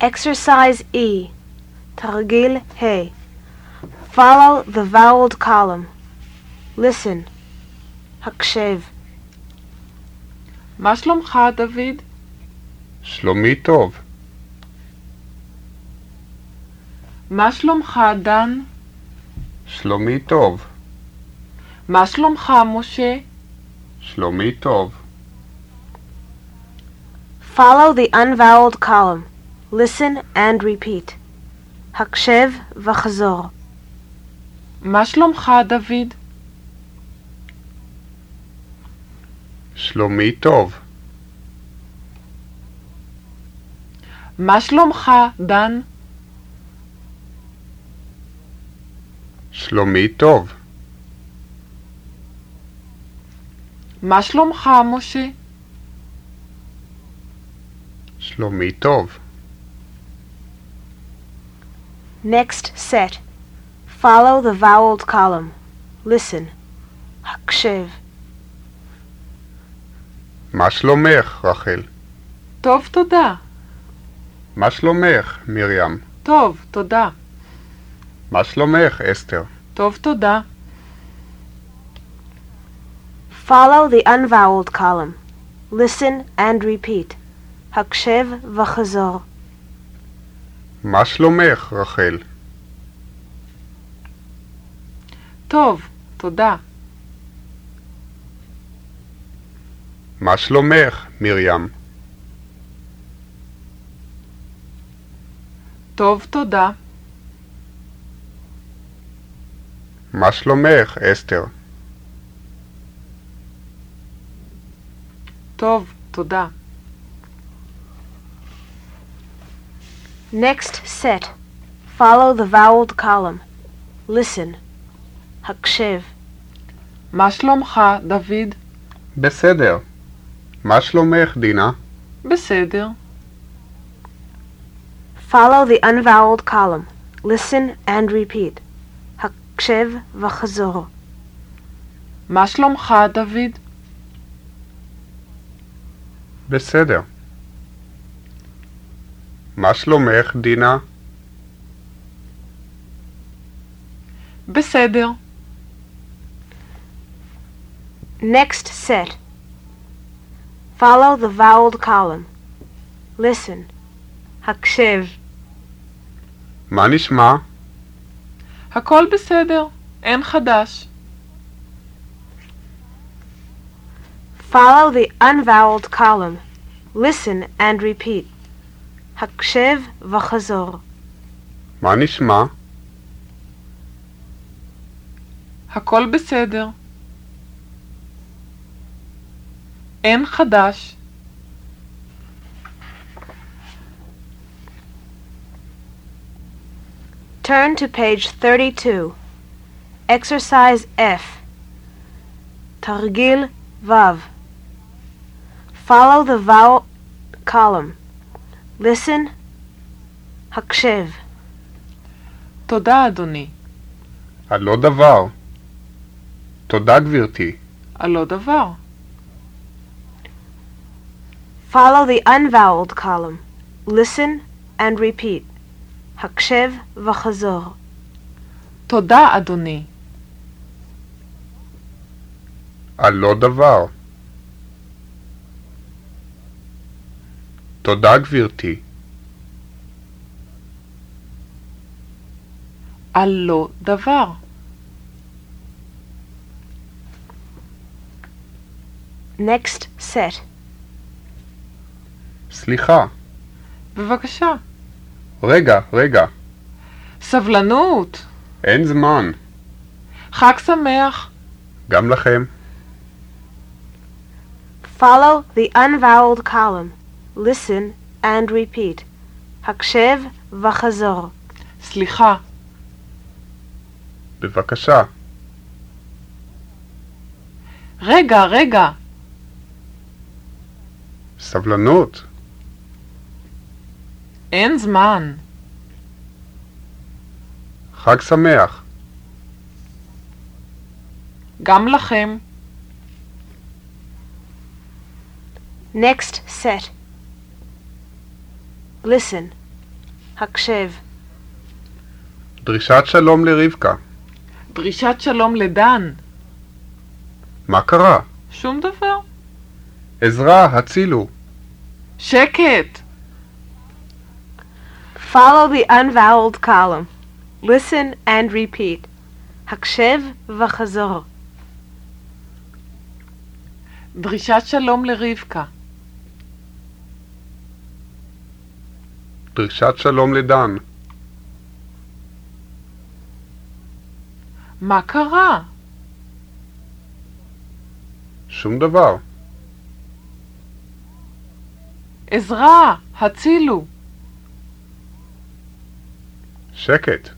Exercise E. תרגיל ה' Follow the voweled column. Listen. הקשב. מה שלומך, דוד? שלומי טוב. מה שלומך, דן? שלומי טוב. מה שלומך, משה? שלומי טוב. Follow the unvoweled column. Listen and repeat. הקשב וחזור. מה שלומך, דוד? שלומי טוב. מה שלומך, דן? שלומי טוב. מה שלומך, משה? שלומי טוב. Next set. Follow the voweled column. Listen. הקשב. מה שלומך, רחל? טוב, תודה. מה שלומך, מרים? טוב, תודה. מה שלומך, אסתר? טוב, תודה. Follow the unvoweled column. Listen and repeat. הקשב וחזור. מה שלומך, רחל? טוב, תודה. מה שלומך, מרים? טוב, תודה. מה שלומך, אסתר? טוב, תודה. Next set. Follow the voweled column. Listen. הקשב. מה שלומך, דוד? בסדר. מה שלומך, דינה? בסדר. Follow the unvoweled column. Listen and repeat. הקשב וחזור. מה שלומך, דוד? בסדר. מה שלומך, דינה? בסדר. Next set. Follow the voweled column. Listen. הקשב. מה נשמע? הכל בסדר. אין חדש. Follow the unvoweled column. Listen and repeat. הקשב וחזור. מה נשמע? הכל בסדר. אין חדש. Turn to page 32. Exercise F. תרגיל ו'. Follow the vowel column. Listen. הקשב. תודה, אדוני. על לא דבר. תודה, גברתי. על לא דבר. Follow the unvoweled column. Listen and repeat. הקשב וחזור. תודה, אדוני. על לא דבר. תודה, גברתי. על לא דבר. Next set. סליחה. בבקשה. רגע, רגע. סבלנות. אין זמן. חג שמח. גם לכם. Follow the unvoweled column. Listen and repeat. הקשב וחזור. סליחה. בבקשה. רגע, רגע. סבלנות. אין זמן. חג שמח. גם לכם. Next set. Listen. הקשב. דרישת שלום לרבקה. דרישת שלום לדן. מה קרה? שום דבר. עזרה, הצילו. שקט! Follow the unvoweled column. Listen and repeat. הקשב וחזור. דרישת שלום לרבקה. דרישת שלום לדן. מה קרה? שום דבר. עזרה! הצילו! שקט.